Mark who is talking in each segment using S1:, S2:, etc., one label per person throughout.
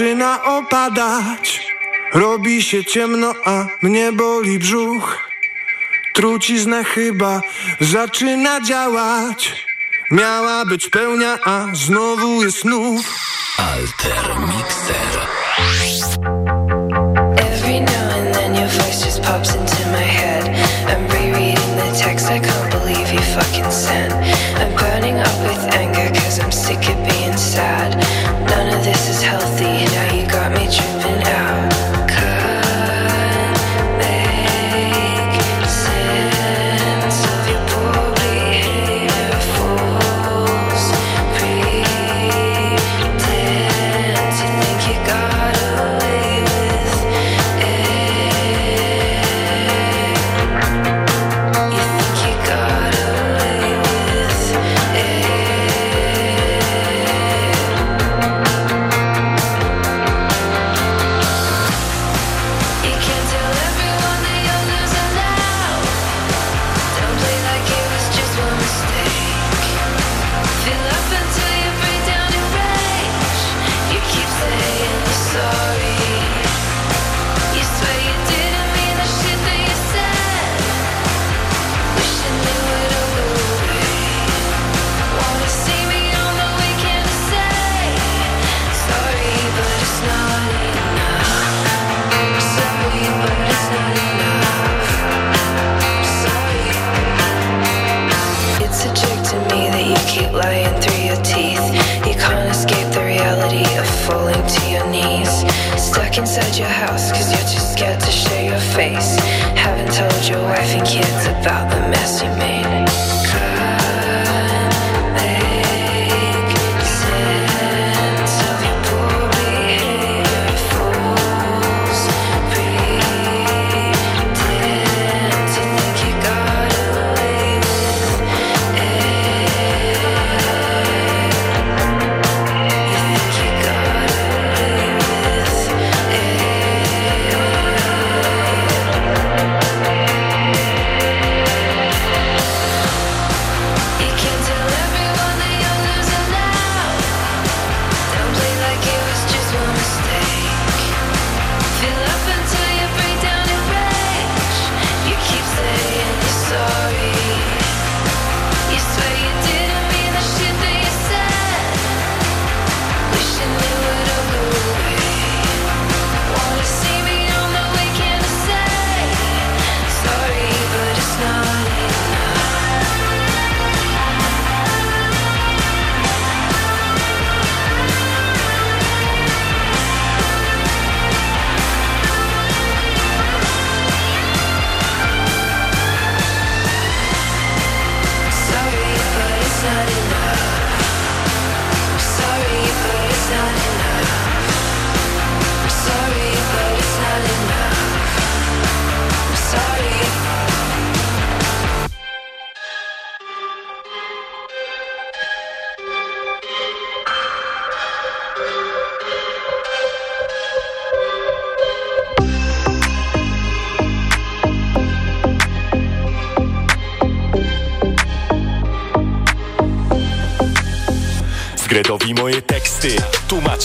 S1: zaczyna opadać. Robi się ciemno, a mnie boli brzuch. Truciznę chyba zaczyna działać. Miała być pełnia, a znowu jest znów
S2: Alter Mixer.
S3: Every now and then your voice just pops into my head. I'm rereading the text I can't believe you fucking sent. I'm burning up with anger cause I'm sick of being sad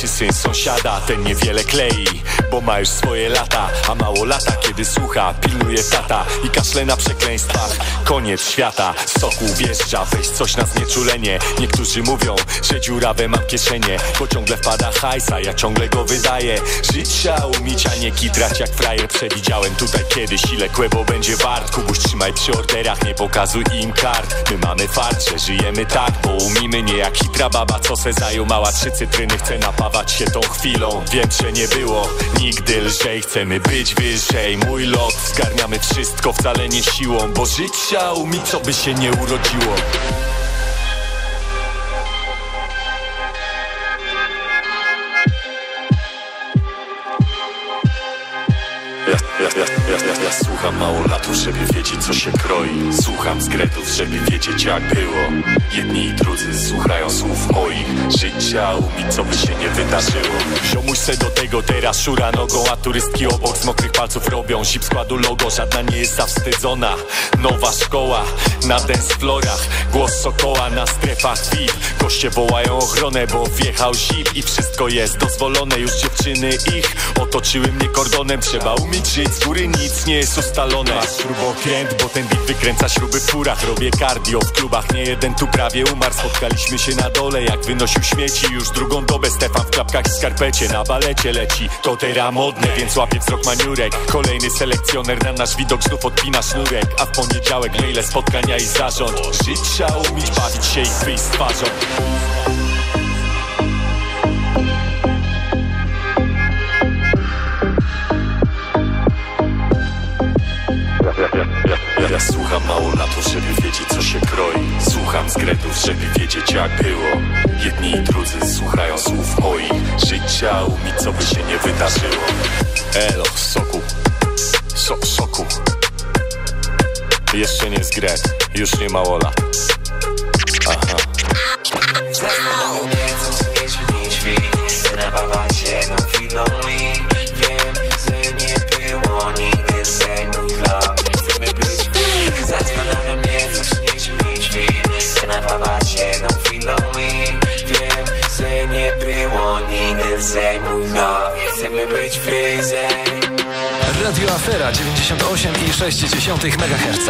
S4: Tłumaczy syn sąsiada Ten niewiele klei Bo ma już swoje lata A mało lata kiedy słucha Pilnuje tata I kaszle na przekleństwach. Koniec świata soku wjeżdża Weź coś na znieczulenie. Niektórzy mówią Że dziurawe mam kieszenie Bo ciągle wpada hajsa Ja ciągle go wydaję. Żyć trzeba umieć A nie kitrać jak frajer. Przewidziałem tutaj kiedyś Ile kłebo będzie wart. Kubuś trzymaj przy orderach Nie pokazuj im kart. My mamy fart, że żyjemy tak Bo umimy nie jak hitra baba Co se zajął mała trzy cytryny Chce napawać się tą chwilą. Wiem, że nie było nigdy lżej. Chcemy być wyżej. Mój lot Zgarniamy wszystko wcale nie siłą Bo żyć umieć co by się nie urodziło słucham mało latów, żeby wiedzieć co się kroi. Słucham skretów, żeby wiedzieć jak było. Jedni i drudzy słuchają słów moich. Życia umieć co by się nie wydarzyło. Ziomuś se do tego teraz szura nogą A turystki obok z mokrych palców robią Zip składu logo, żadna nie jest zawstydzona. Nowa szkoła na dance florach Głos sokoła na strefach VIP. Goście wołają ochronę, bo wjechał zip I wszystko jest dozwolone, już dziewczyny ich Otoczyły mnie kordonem, trzeba umieć żyć Z góry nic nie jest ustalone. Masz śrubokręt, bo ten beat wykręca śruby w furach. Robię cardio w klubach, nie jeden tu prawie umarł. Spotkaliśmy się na dole, jak wynosił śmieci. Już drugą dobę Stefan w klapkach i skarpecie. Na balecie leci, to teraz modne Więc łapie wzrok maniurek. Kolejny selekcjoner na nasz widok znów odpina sznurek. A w poniedziałek maile, spotkania i zarząd. Żyć trzeba umieć, bawić się i wyjść z twarzą Ja, ja słucham mało latów, żeby wiedzieć co się kroi. Słucham skretów, żeby wiedzieć jak było. Jedni i drudzy słuchają słów moich. Życia umieć co by się nie wydarzyło. Elo, soku. So, Soku. Jeszcze nie zgret, już nie mało lat Aha.
S5: Zastanawiam mnie, co Zabawać jedną chwilą i wiem, że nie było nigdy sejmu Zabawać jedną chwilą i wiem, że nie było nigdy sejmu dla Chcemy być bliżej
S2: Radio Afera 98,6 MHz.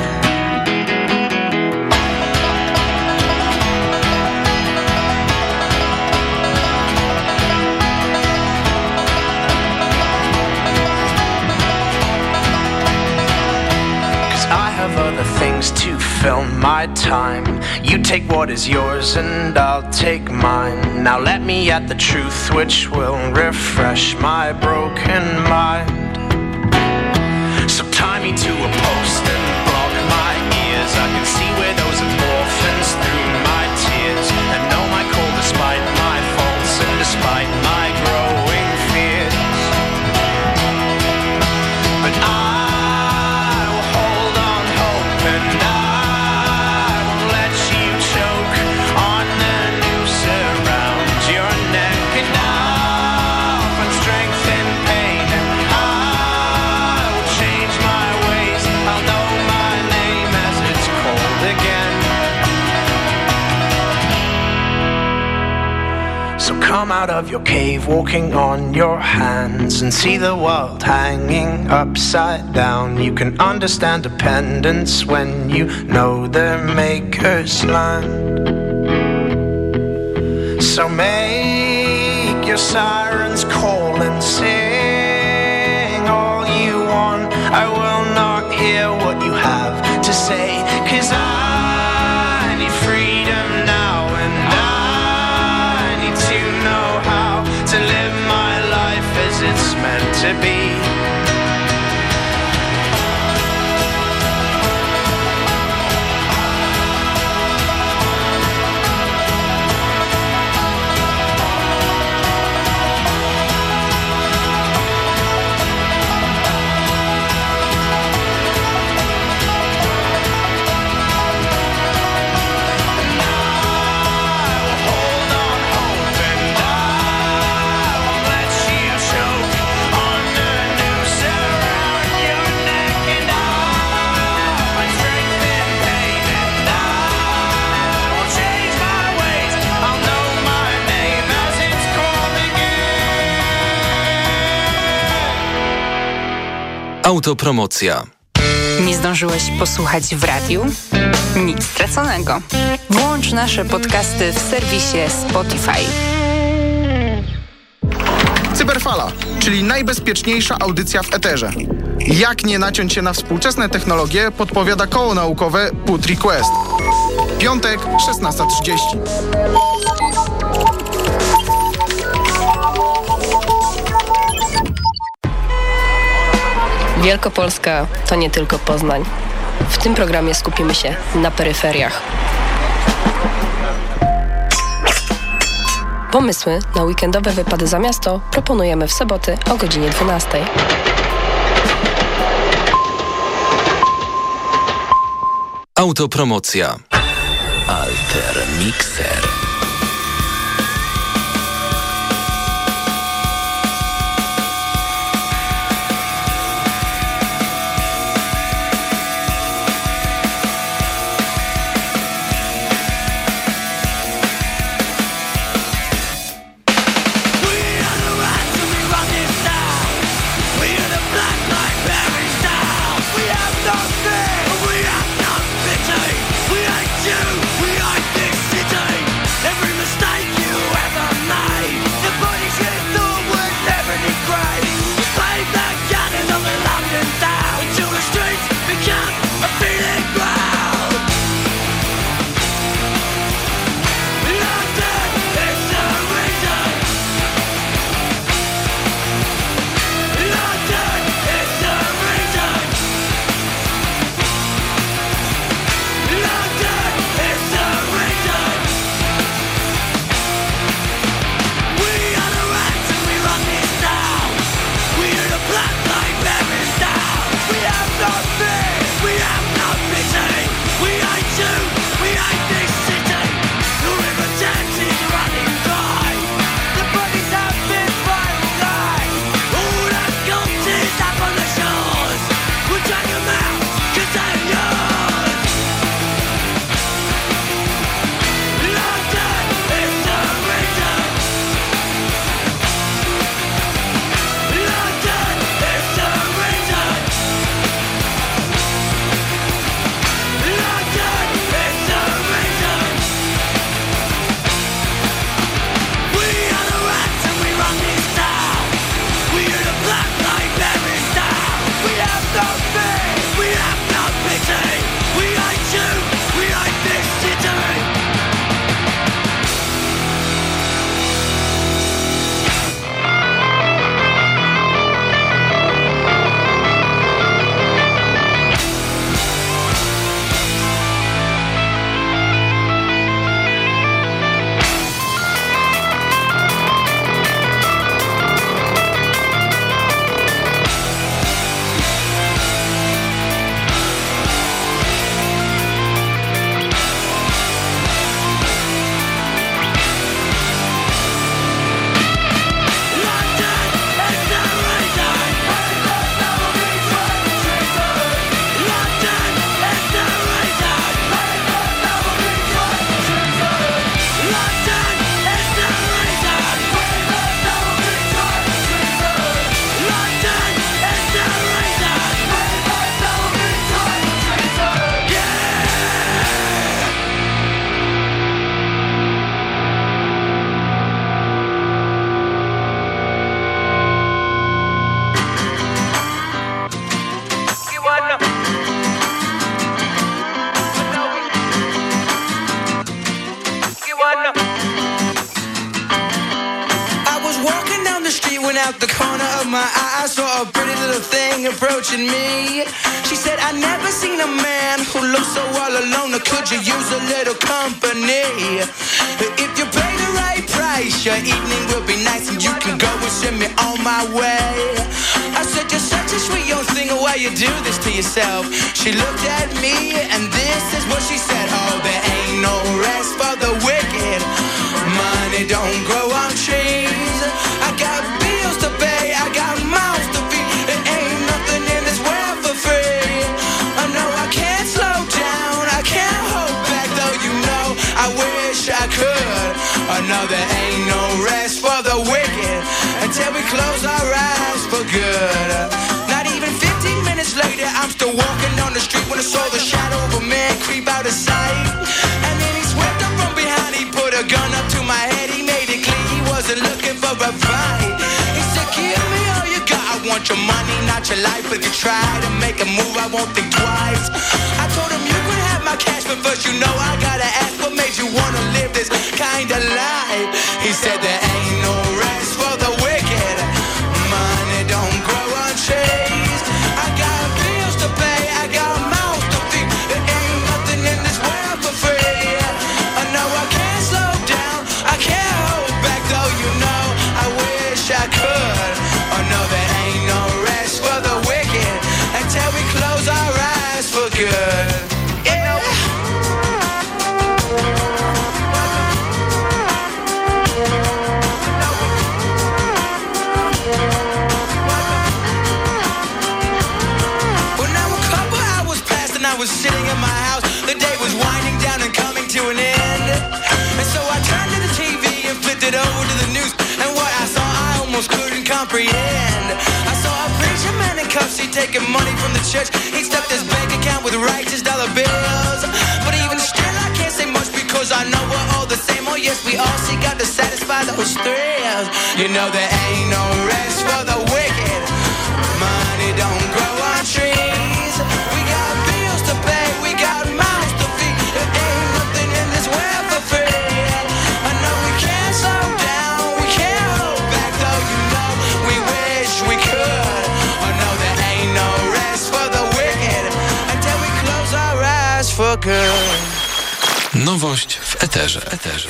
S1: Have other things to fill my time. You take what is yours and I'll take mine. Now let me at the truth which will refresh my broken mind. So tie me to a come out of your cave, walking on your hands, and see the world hanging upside down. You can understand dependence when you know the maker's land. So make your sirens call and sing all you want. I will not hear what you have to say, cause I
S2: Autopromocja.
S6: Nie zdążyłeś posłuchać w radiu? Nic straconego. Włącz nasze podcasty w serwisie Spotify.
S7: Cyberfala, czyli najbezpieczniejsza audycja w eterze. Jak nie naciąć się na współczesne technologie, podpowiada koło naukowe Put Request. Piątek, 16.30.
S8: Wielkopolska to nie tylko Poznań. W tym programie skupimy się na peryferiach. Pomysły na weekendowe wypady za miasto proponujemy w soboty o godzinie 12.
S2: Autopromocja. Alter Mixer.
S9: You do this to yourself? She looked at me and this is what she said. Oh, there ain't no rest for the wicked. Still walking down the street when I saw the shadow of a man creep out of sight. And then he swept up from behind, he put a gun up to my head, he made it clear he wasn't looking for a fight. He said, Give me all you got, I want your money, not your life. If you try to make a move, I won't think twice. I told him you could have my cash, but first you know I gotta ask what made you wanna live this kind of life. Taking money from the church. He stuffed his bank account with righteous dollar bills. But even still, I can't say much because I know we're all the same. Oh, yes, we all seek out to satisfy those thrills. You know, there ain't no
S10: Nowość w eterze. W eterze.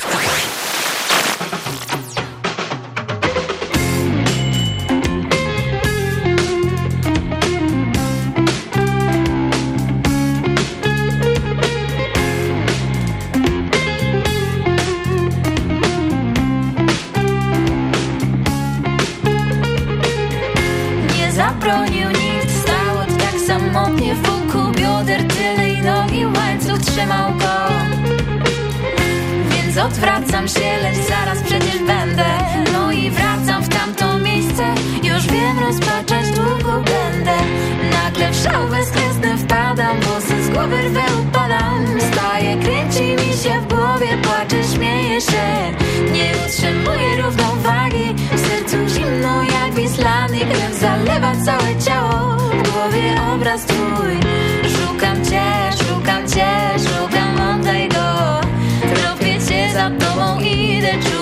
S11: Włosy z głowy rwę upadam Staję, kręci mi się w głowie Płaczę, śmieję się. Nie utrzymuję równowagi. W sercu zimno jak wislany Krew zalewa całe ciało. W głowie obraz twój. Szukam cię, szukam cię Szukam, oddaj go. Tropię cię za tobą Idę, czuję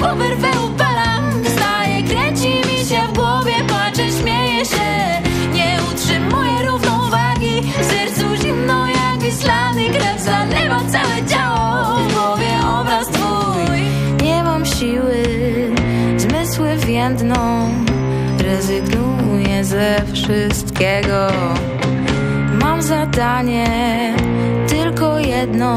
S11: Włosy z głowy rwę upalam Wstaję, kręci mi się w głowie Płaczę, śmieję się. Nie utrzymuję równowagi W sercu zimno jak wislany Krew zalewa całe ciało W głowie obraz twój. Nie mam siły Zmysły więdną Rezygnuję ze wszystkiego. Mam zadanie Tylko jedno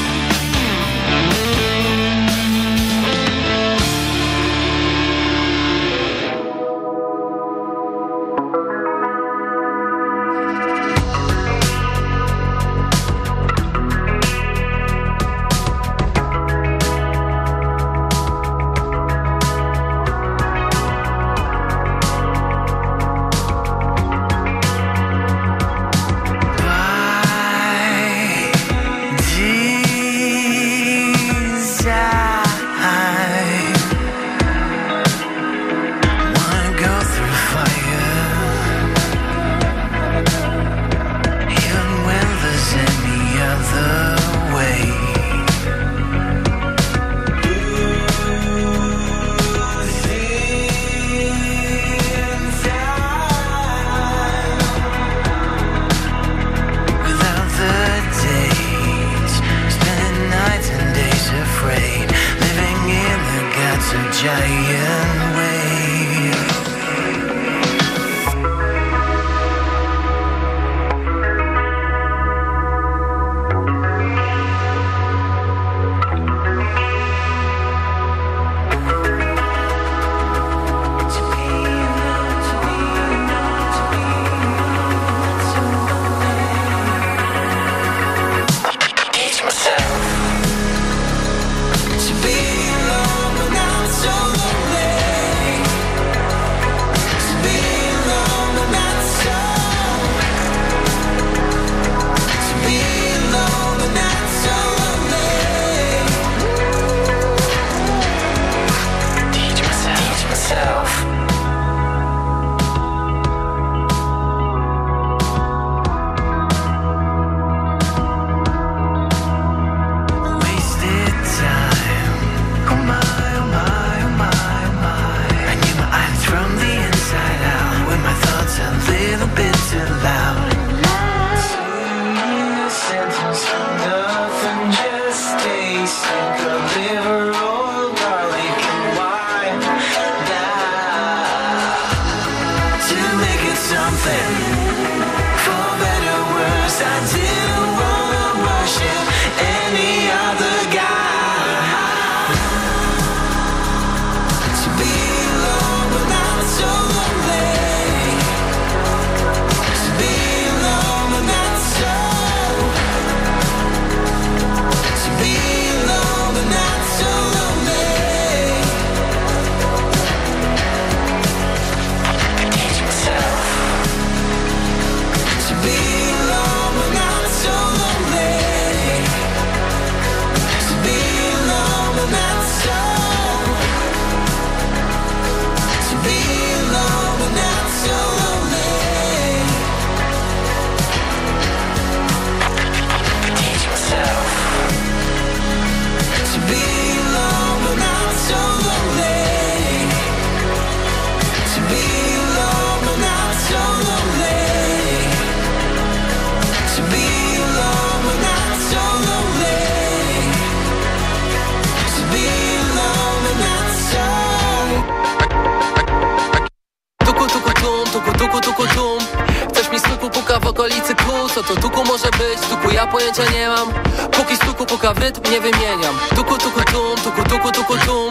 S12: Co to tuku może być? Tuku ja pojęcia nie mam Póki stuku puka w rytm nie wymieniam Tuku, tuku, tum, tuku, tuku, tuku, tum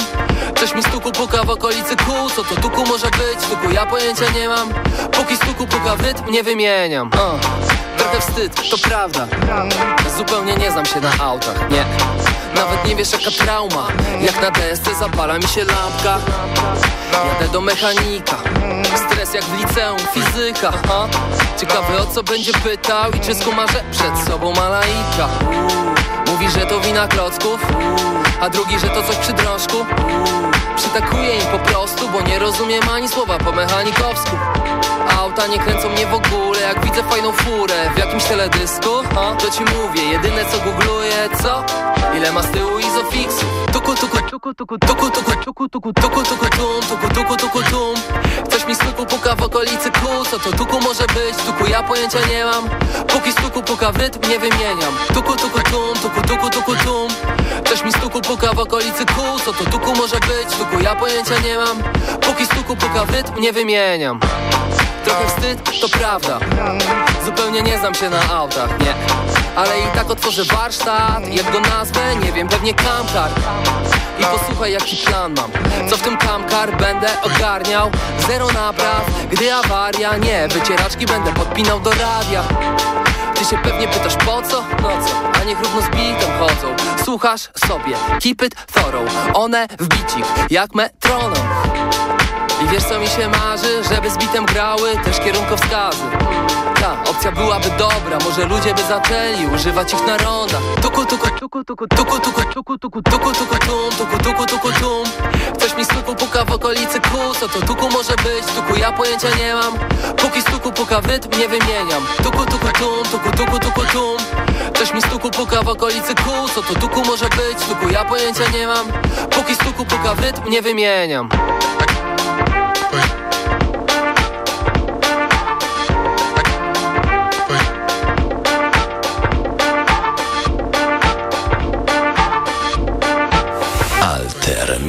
S12: Coś mi stuku puka w okolicy kół Co to tuku może być? Tuku ja pojęcia nie mam Póki stuku puka w rytm nie wymieniam uh. Trochę wstyd, to prawda. Zupełnie nie znam się na autach, nie. Nawet nie wiesz jaka trauma. Jak na desce zapala mi się lampka. Jadę do mechanika. Stres jak w liceum, fizyka? Ciekawy o co będzie pytał I czy skuma, że przed sobą ma laika Mówi, że to wina klocków A drugi, że to coś przy drążku Przytakuję im po prostu Bo nie rozumiem ani słowa po mechanikowsku Auta nie kręcą mnie w ogóle Jak widzę fajną furę w jakimś teledysku ha? To ci mówię, jedyne co googluję, co? Ile ma z tyłu izofixu Tuku, tuku, tuku, tuku, tuku, tuku, tuku, tuku, tuku, tuku, tum, tuku, tuku, tuku, tum Coś mi stuku puka w okolicy kół Co to tuku może być? Tuku ja pojęcia nie mam Póki stuku puka w rytm nie wymieniam Tuku, tuku, tum, tuku, tuku, tuku, tum. Coś mi stuku puka w okolicy kół Co to tuku może być? Tuku ja pojęcia nie mam. Póki stuku puka w rytm nie wymieniam. Trochę wstyd, to prawda. Zupełnie nie znam się na autach, nie. Ale i tak otworzę warsztat. Jak go nazwę, nie wiem, pewnie Kamkar. I posłuchaj jaki plan mam. Co w tym Kamkar będę ogarniał? Zero napraw, gdy awaria Nie, wycieraczki będę podpinał do radia ty się pewnie pytasz po co? No co? A niech równo z bitem chodzą Słuchasz sobie, keep it thorough One w bicik, jak metronom I wiesz co mi się marzy? Żeby z bitem grały też kierunkowskazy Ta opcja byłaby dobra Może ludzie by zaczęli używać ich na rondach Tuku tuku tuku tuku tuku tuku tuku tuku tuku tuku tum tuku tuku tuku tum okolicy kół Co to tuku może być? Tuku ja pojęcia nie mam. Póki stuku puka w rytm nie wymieniam. Tuku tuku tum tuku tuku tuku tum. Ktoś mi stuku puka w okolicy kół Co to tuku może być? Tuku ja pojęcia nie mam. Póki stuku puka w rytm nie wymieniam.
S2: Alter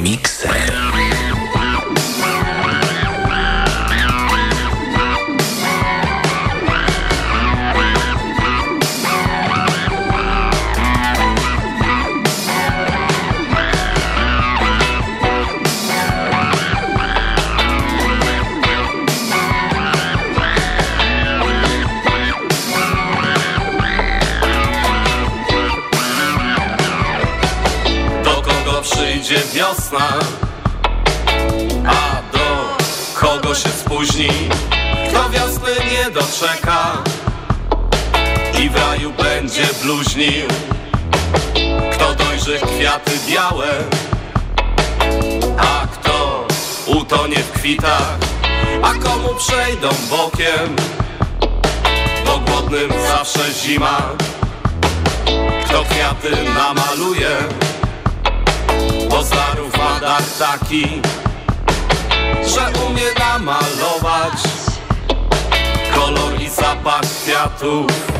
S13: a do kogo się spóźni, kto wiosny nie doczeka i w raju będzie bluźnił, kto dojrzy kwiaty białe, a kto utonie w kwitach, a komu przejdą bokiem, bo głodnym zawsze zima, kto kwiaty namaluje bo zarów ma dar taki, że umie namalować kolor i zapach kwiatów.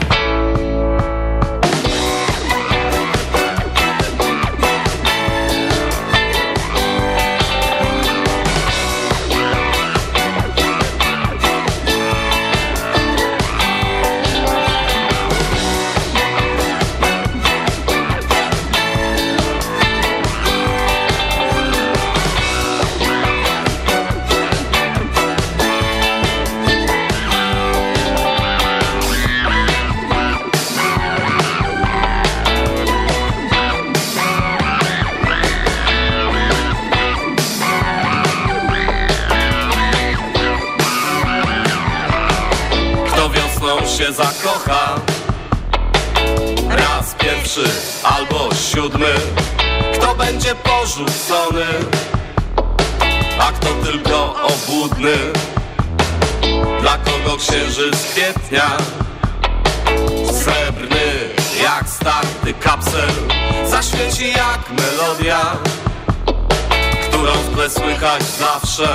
S13: Słychać zawsze.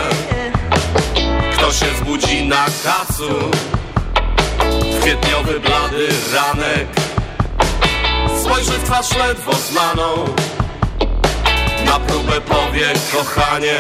S13: Kto się zbudzi na kacu? Kwietniowy blady ranek. Spojrzy w twarz ledwo znaną. Na próbę powie kochanie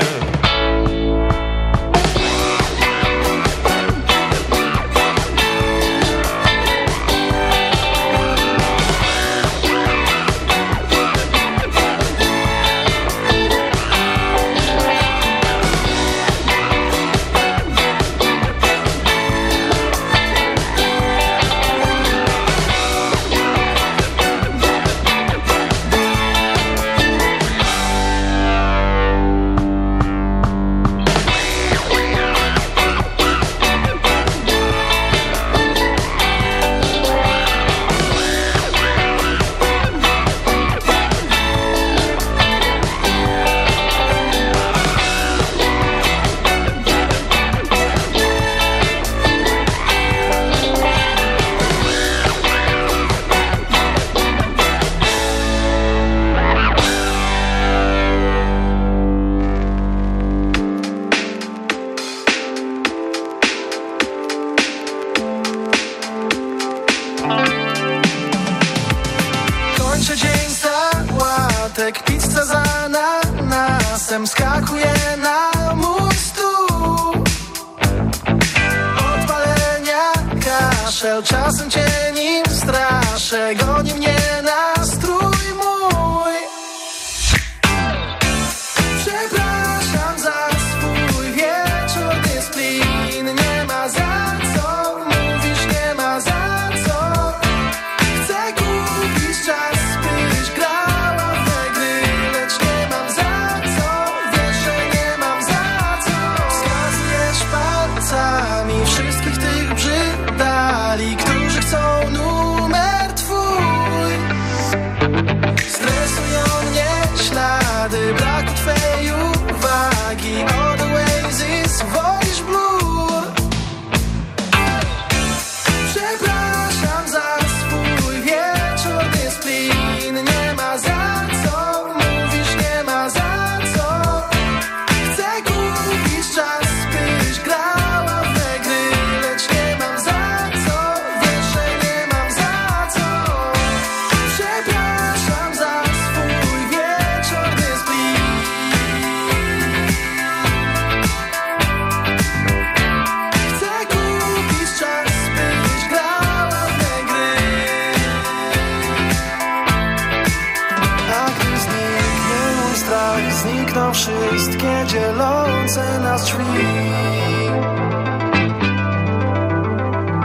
S14: wszystkie dzielące nas drzwi.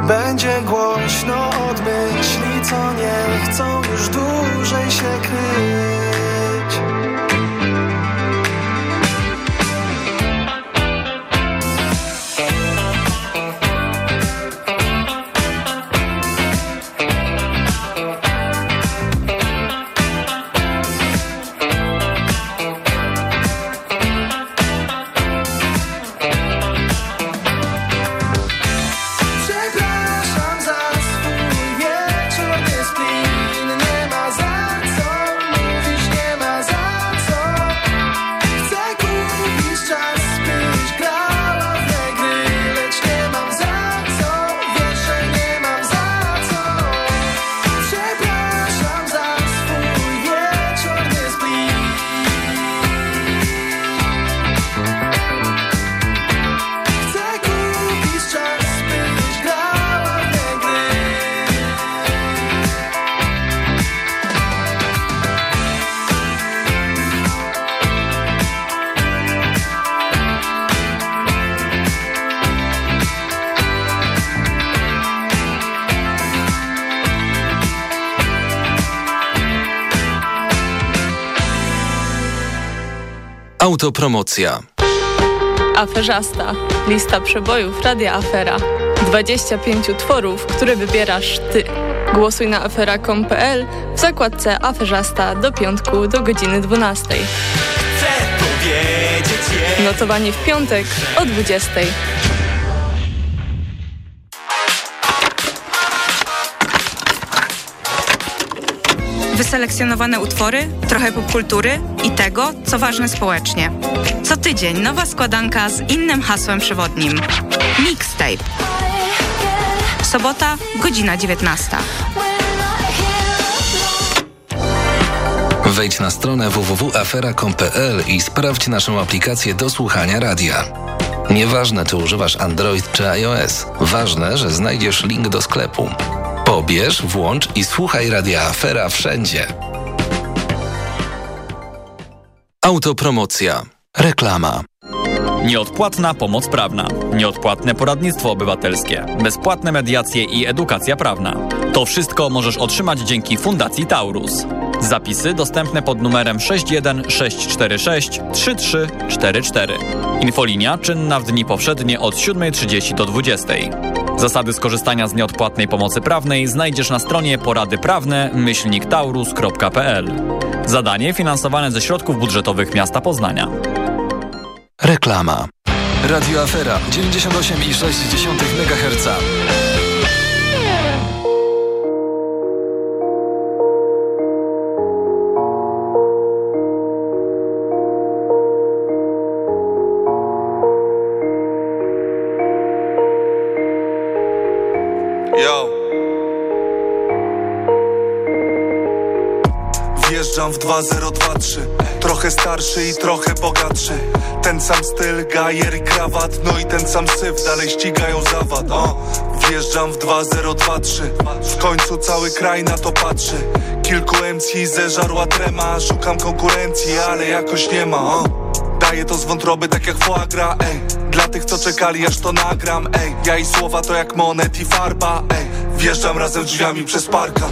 S14: Będzie głośno od myśli, co nie chcą już dłużej się kryć
S10: Autopromocja.
S15: Aferzasta. Lista przebojów Radia Afera. 25 utworów, które wybierasz ty. Głosuj na afera.com.pl w zakładce Aferzasta do piątku do godziny 12. Notowanie w piątek o 20.
S16: Wyselekcjonowane utwory, trochę popkultury i tego, co ważne społecznie. Co tydzień nowa składanka z innym hasłem przewodnim. Mixtape. Sobota, godzina 19.
S17: Wejdź na stronę www.afera.com.pl i sprawdź naszą aplikację do słuchania radia. Nieważne, czy używasz Android czy iOS, ważne, że znajdziesz link do sklepu. Pobierz, włącz i słuchaj radia Afera wszędzie.
S10: Autopromocja. Reklama.
S18: Nieodpłatna pomoc prawna, nieodpłatne poradnictwo obywatelskie, bezpłatne mediacje i edukacja prawna. To wszystko możesz otrzymać dzięki Fundacji Taurus. Zapisy dostępne pod numerem 61646 3344. Infolinia czynna w dni powszednie od 7.30 do 20.00. Zasady skorzystania z nieodpłatnej pomocy prawnej znajdziesz na stronie poradyprawne myślniktaurus.pl. Zadanie finansowane ze środków budżetowych miasta Poznania.
S10: Reklama. Radio Afera 98,6 MHz.
S19: Wjeżdżam w 2023 Trochę starszy i trochę bogatszy. Ten sam styl, gajer i krawat. No i ten sam syf, dalej ścigają zawad. O. Wjeżdżam w 2023 W końcu cały kraj na to patrzy. Kilku MC zeżarła trema. Szukam konkurencji, ale jakoś nie ma. O. Daję to z wątroby tak jak foie gras, ej. Dla tych co czekali aż to nagram, ej. Ja i słowa to jak monet i farba, ej Wjeżdżam razem drzwiami przez parka.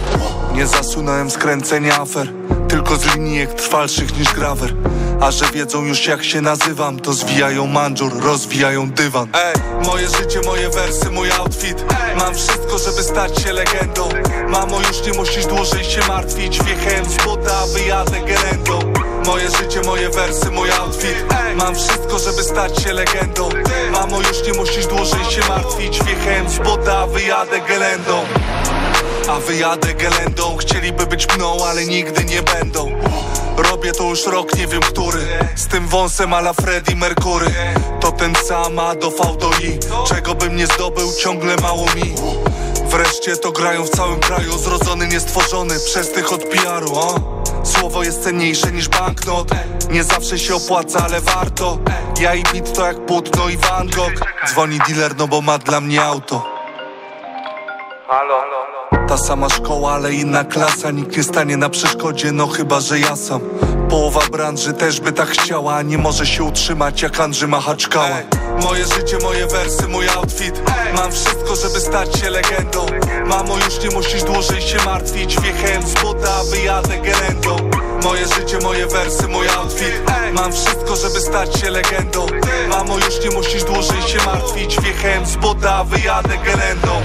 S19: Nie zasunąłem skręcenia afer Tylko z linijek trwalszych niż grawer. A że wiedzą już jak się nazywam To zwijają manżur, rozwijają dywan. Ej, moje życie, moje wersy, mój outfit. Mam wszystko, żeby stać się legendą. Mamo, już nie musisz dłużej się martwić Wjechałem z buta, wyjadę gerendą Moje życie, moje wersy, mój outfit. Mam wszystko, żeby stać się legendą. Mamo, już nie musisz dłużej się martwić. Wjechałem z buta, a wyjadę gelendą a wyjadę gelendą Chcieliby być mną, ale nigdy nie będą. Robię to już rok, nie wiem który. Z tym wąsem ala Freddie Mercury. To ten sam A do V do I Czego bym nie zdobył, ciągle mało mi. Wreszcie to grają w całym kraju. Zrodzony, niestworzony przez tych od PR-u o? Słowo jest cenniejsze niż banknot. Nie zawsze się opłaca, ale warto. Ja i bit to jak płótno i Van Gogh. Dzwoni dealer, no bo ma dla mnie auto.
S20: Halo?
S19: Ta sama szkoła, ale inna klasa. Nikt nie stanie na przeszkodzie, no chyba, że ja sam. Połowa branży też by tak chciała a Nie może się utrzymać jak Andrzej Machaczkała. Moje życie, moje wersy, mój outfit. Mam wszystko, żeby stać się legendą. Mamo, już nie musisz dłużej się martwić. Wjechałem z buta, wyjadę gerendą Moje życie, moje wersy, mój outfit. Mam wszystko, żeby stać się legendą. Mamo, już nie musisz dłużej się martwić. Wjechałem z buta, wyjadę gerendą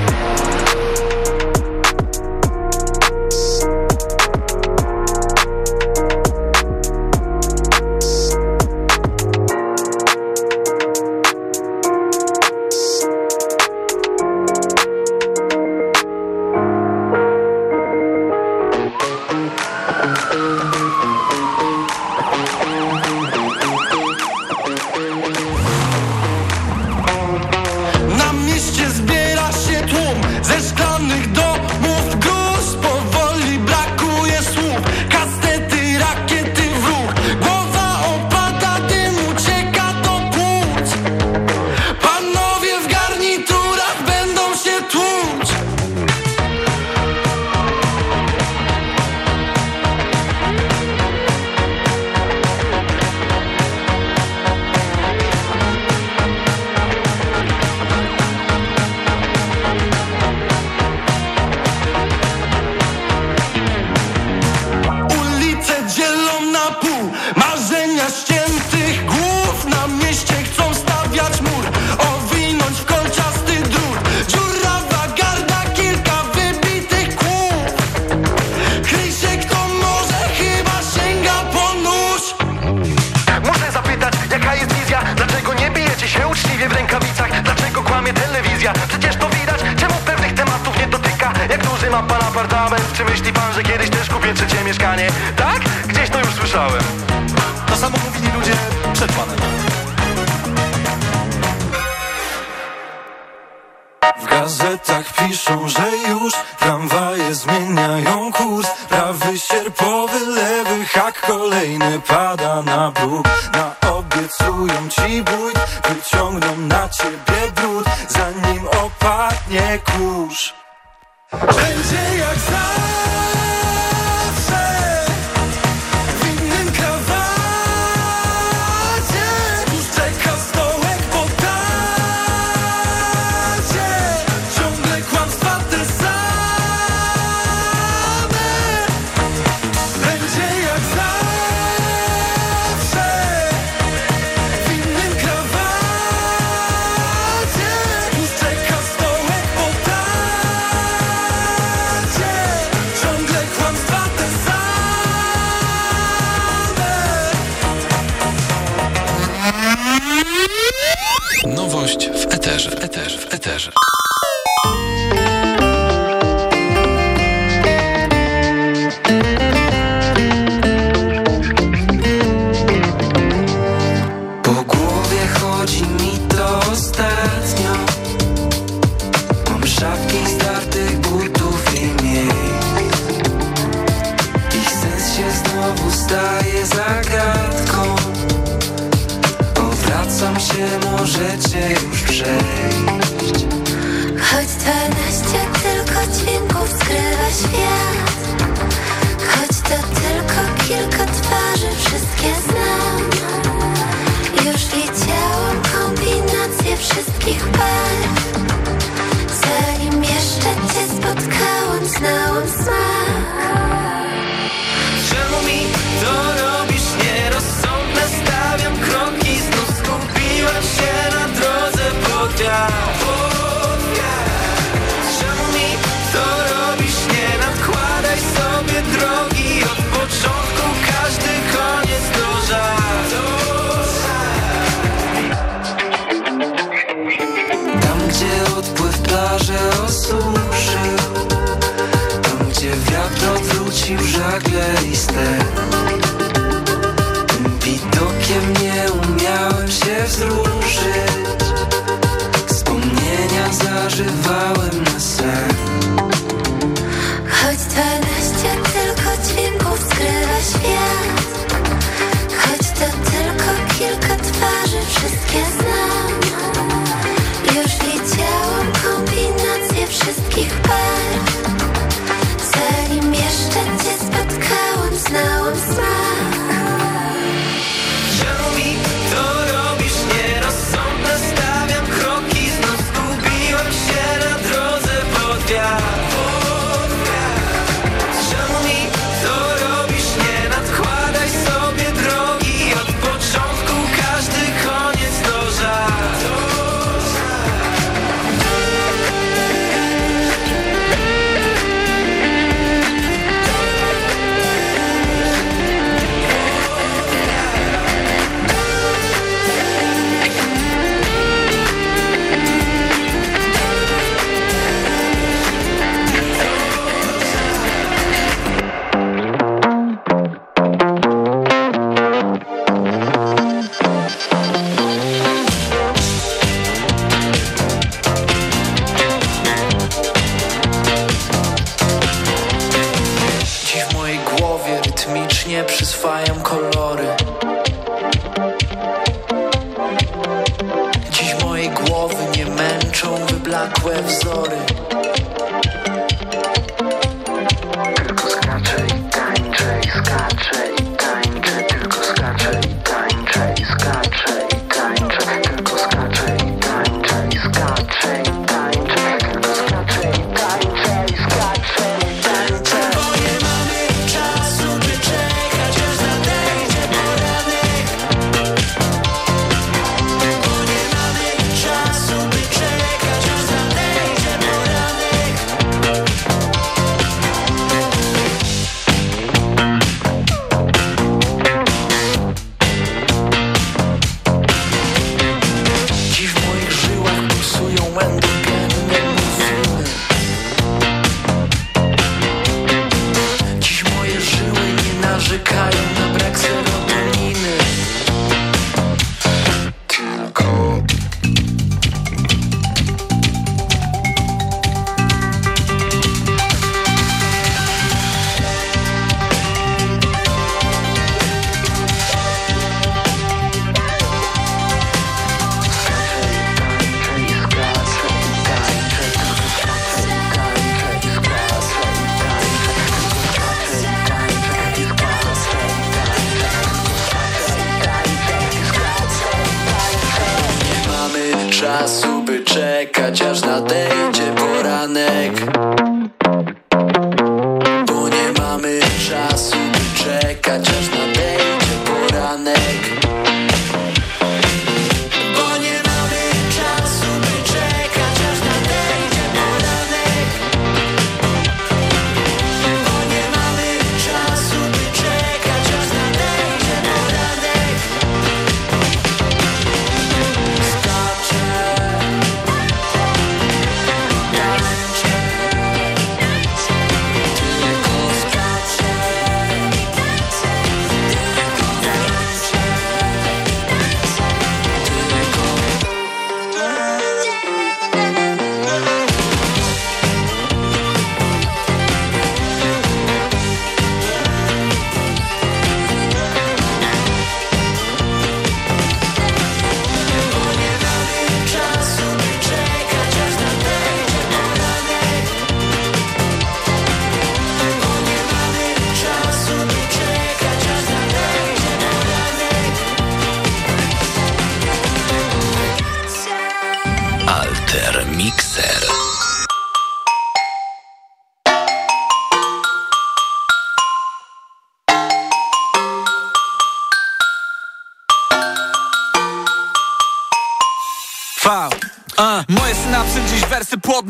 S21: Będzie jak
S5: tristeza.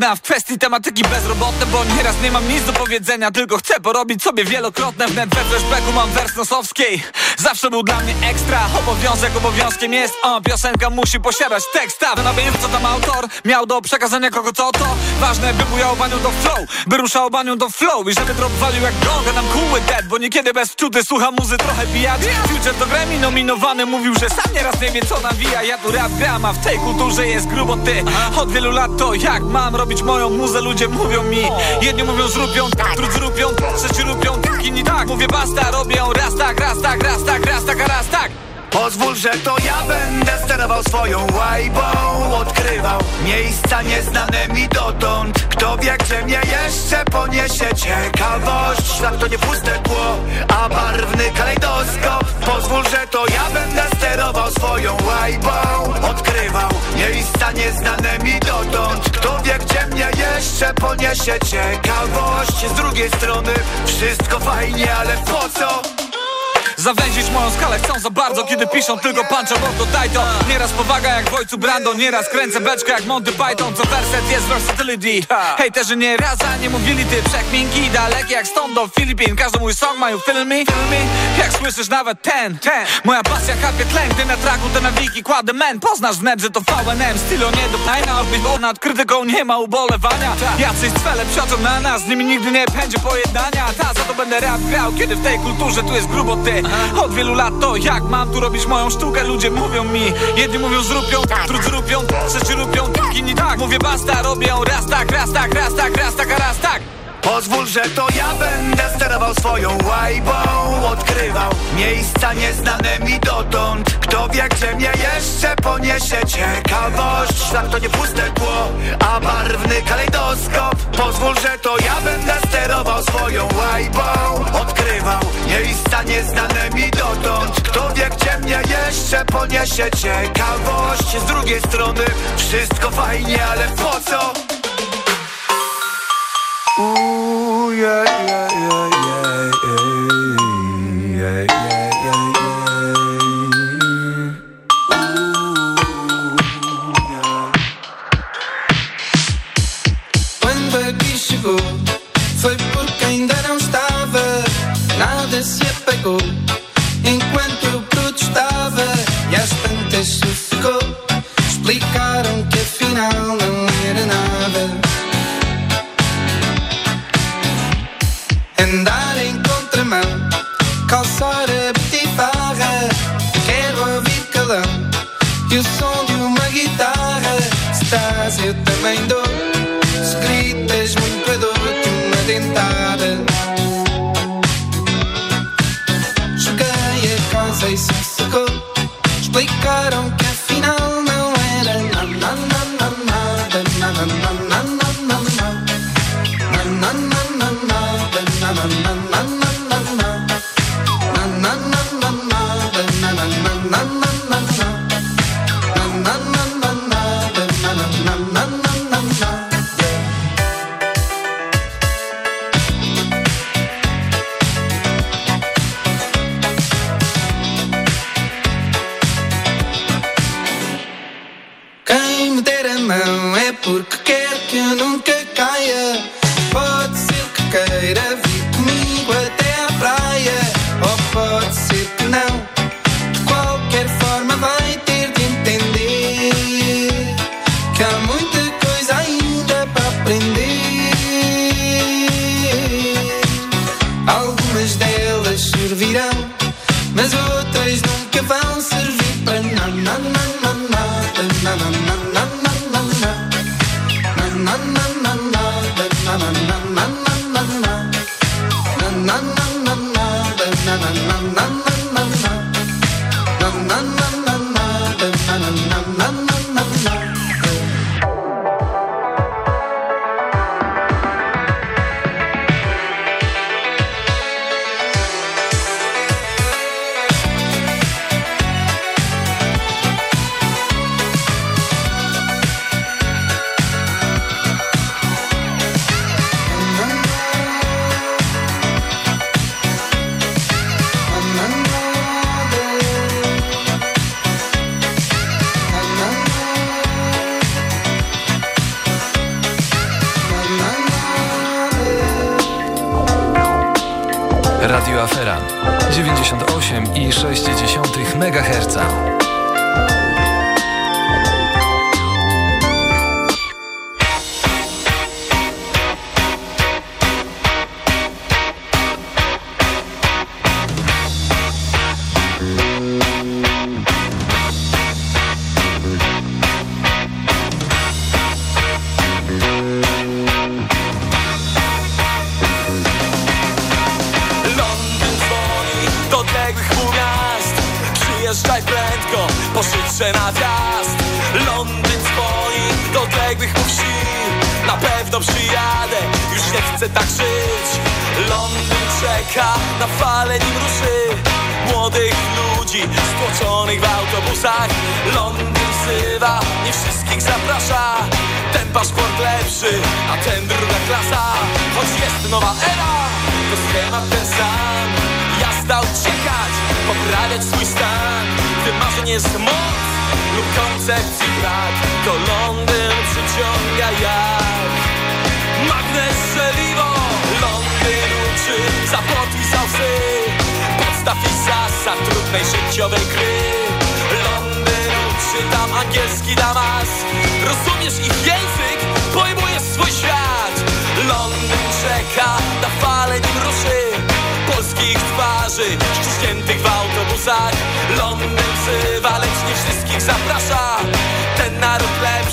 S22: A w kwestii tematyki bezrobotne Bo nieraz nie mam nic do powiedzenia, tylko chcę porobić sobie wielokrotne Wnet we flashbacku mam wers nosowskiej. Zawsze był dla mnie ekstra, obowiązek obowiązkiem jest O, piosenka musi posiadać tekst, a no wiem co tam autor Miał do przekazania kogo co to. Ważne by bujał baniu do flow, by ruszał baniu do flow I żeby drop walił jak gong, a nam with that Bo niekiedy bez wczuty słucha muzy trochę pijać. Future to Grammy nominowany mówił, że sam nieraz nie wie co nawija. Ja tu rap gram, a w tej kulturze jest grubo ty. Od wielu lat to jak mam robić moją muzę Ludzie mówią mi, jedni mówią zrupią Drudzy rupią, trzeci rupią, inni tak. Mówię basta, robią raz tak, raz tak, raz tak, raz tak, a raz tak.
S23: Pozwól, że to ja będę sterował swoją łajbą Odkrywał miejsca nieznane mi dotąd. Kto wie, gdzie mnie jeszcze poniesie ciekawość? Szlak to nie puste tło, a barwny kalejdoskop. Pozwól, że to ja będę sterował swoją łajbą Odkrywał miejsca nieznane mi dotąd jeszcze poniesie ciekawość Z drugiej strony wszystko fajnie, ale po co?
S22: Zawęzić moją skalę chcą za bardzo Kiedy piszą tylko punch albo dodaj to. Nieraz powaga jak w ojcu Brando Nieraz kręcę beczkę jak Monty Python Co werset jest versatility. Hejterzy nie raz, a nie mówili ty Przekminki dalekie jak stąd do Filipin. Każdy mój song mają film me, me Jak słyszysz nawet ten, ten. Moja pasja kapie tlen Ty na traku, ty na wiki kładę men. Poznasz wnet, że to VNM Stylo nie do Odbyć, bo nad krytyką nie ma ubolewania. Jacyś cwele psioczą na nas Z nimi nigdy nie będzie pojednania. Ta, za to będę rap grał Kiedy w tej kulturze tu jest grubo ty Od wielu lat to jak mam tu robić moją sztukę? Ludzie mówią mi Jedni mówią zrupią, drudzy rupią Trzeci rupią, inni tak. Mówię basta, robią raz tak, raz tak, raz tak, raz tak, a raz tak
S23: Pozwól, że to ja będę sterował swoją łajbą. Odkrywał miejsca nieznane mi dotąd. Kto wie, gdzie mnie jeszcze poniesie ciekawość. Szlak to nie puste tło, a barwny kalejdoskop. Pozwól, że to ja będę sterował swoją łajbą. Odkrywał miejsca nieznane mi dotąd. Kto wie, gdzie mnie jeszcze poniesie ciekawość. Z drugiej strony wszystko fajnie, ale po co?
S1: Ooh.
S14: Quando aqui chegou, foi porque ainda não estava, nada se apagou.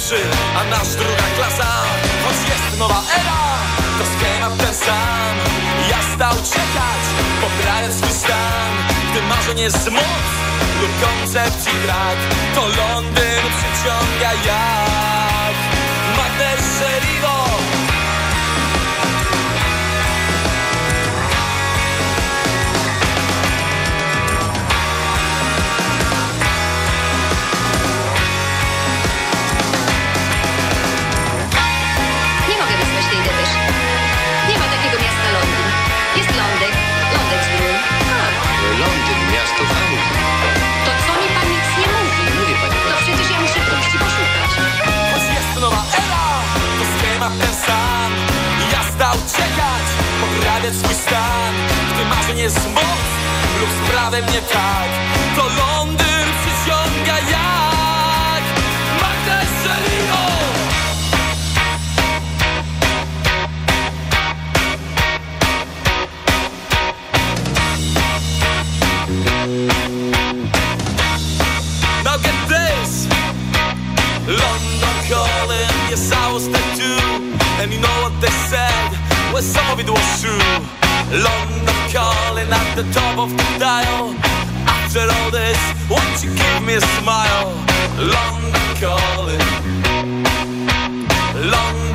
S14: pierwszy, a
S13: nasz druga klasa. Choć jest nowa era, to schemat ten sam. Ja stał czekać, poprawiać swój stan. Gdy marzeń jest moc lub koncepcji brak To Londyn przyciąga jak. Magnes szeriwo sam. Jazda uciekać, poprawiać swój stan. Gdy marzeń jest moc lub z prawem nie tak To los And you know what they said? Well, some of it was true. London calling at the top of the dial. After all this, won't you give me a smile? London calling. London